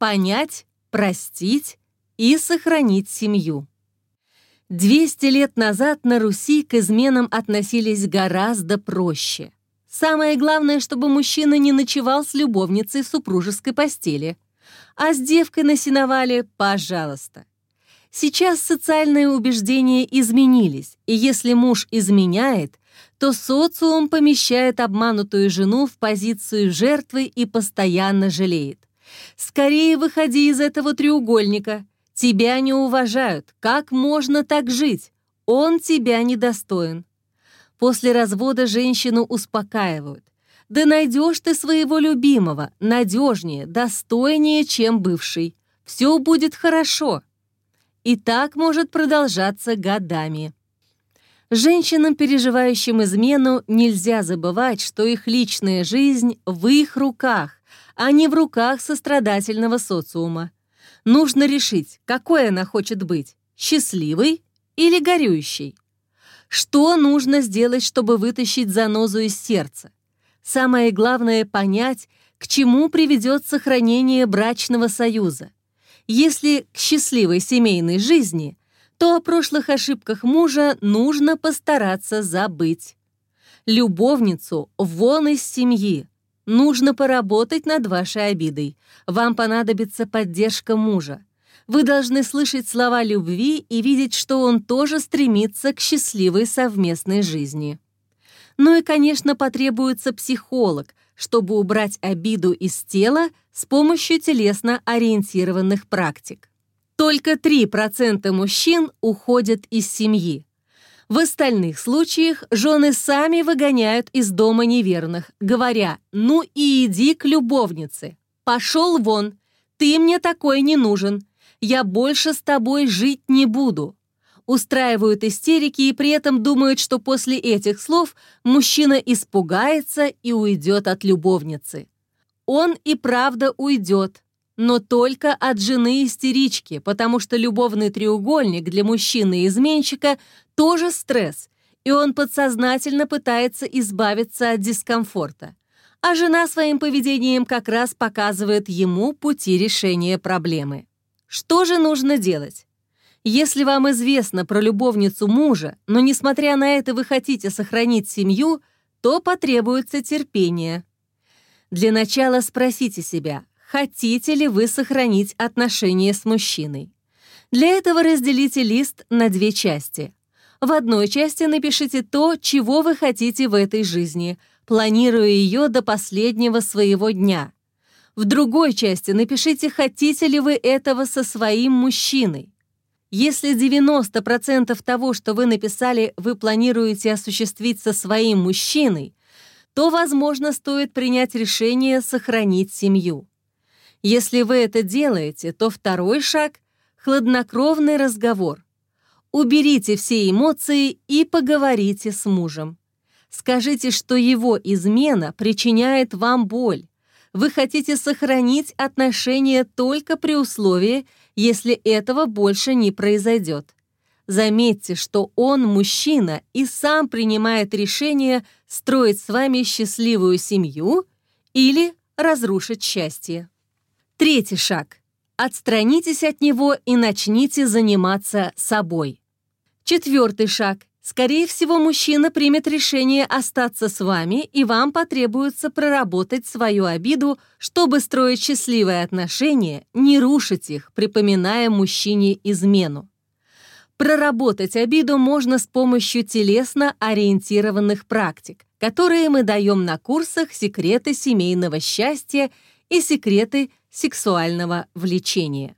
понять, простить и сохранить семью. 200 лет назад на Руси к изменам относились гораздо проще. Самое главное, чтобы мужчина не ночевал с любовницей в супружеской постели. А с девкой на сеновале – пожалуйста. Сейчас социальные убеждения изменились, и если муж изменяет, то социум помещает обманутую жену в позицию жертвы и постоянно жалеет. Скорее выходи из этого треугольника. Тебя не уважают. Как можно так жить? Он тебя недостоин. После развода женщину успокаивают. Да найдешь ты своего любимого, надежнее, достойнее, чем бывший. Все будет хорошо. И так может продолжаться годами. Женщинам, переживающим измену, нельзя забывать, что их личная жизнь в их руках, а не в руках сострадательного социума. Нужно решить, какой она хочет быть – счастливой или горюющей. Что нужно сделать, чтобы вытащить занозу из сердца? Самое главное – понять, к чему приведет сохранение брачного союза. Если к счастливой семейной жизни, то о прошлых ошибках мужа нужно постараться забыть. Любовницу вон из семьи. Нужно поработать над вашей обидой. Вам понадобится поддержка мужа. Вы должны слышать слова любви и видеть, что он тоже стремится к счастливой совместной жизни. Ну и, конечно, потребуется психолог, чтобы убрать обиду из тела с помощью телесно-ориентированных практик. Только 3% мужчин уходят из семьи. В остальных случаях жены сами выгоняют из дома неверных, говоря «ну и иди к любовнице». «Пошел вон, ты мне такой не нужен, «Я больше с тобой жить не буду». Устраивают истерики и при этом думают, что после этих слов мужчина испугается и уйдет от любовницы. Он и правда уйдет, но только от жены-истерички, потому что любовный треугольник для мужчины-изменщика тоже стресс, и он подсознательно пытается избавиться от дискомфорта. А жена своим поведением как раз показывает ему пути решения проблемы. Что же нужно делать? Если вам известно про любовницу мужа, но несмотря на это вы хотите сохранить семью, то потребуется терпение. Для начала спросите себя, хотите ли вы сохранить отношения с мужчиной. Для этого разделите лист на две части. В одной части напишите то, чего вы хотите в этой жизни, планируя ее до последнего своего дня – в другой части напишите, хотите ли вы этого со своим мужчиной. Если 90% того, что вы написали, вы планируете осуществить со своим мужчиной, то, возможно, стоит принять решение сохранить семью. Если вы это делаете, то второй шаг — хладнокровный разговор. Уберите все эмоции и поговорите с мужем. Скажите, что его измена причиняет вам боль, вы хотите сохранить отношения только при условии, если этого больше не произойдет. Заметьте, что он мужчина и сам принимает решение строить с вами счастливую семью или разрушить счастье. Третий шаг. Отстранитесь от него и начните заниматься собой. Четвертый шаг. Скорее всего, мужчина примет решение остаться с вами, и вам потребуется проработать свою обиду, чтобы строить счастливые отношения, не рушить их, припоминая мужчине измену. Проработать обиду можно с помощью телесно-ориентированных практик, которые мы даем на курсах «Секреты семейного счастья» и «Секреты сексуального влечения».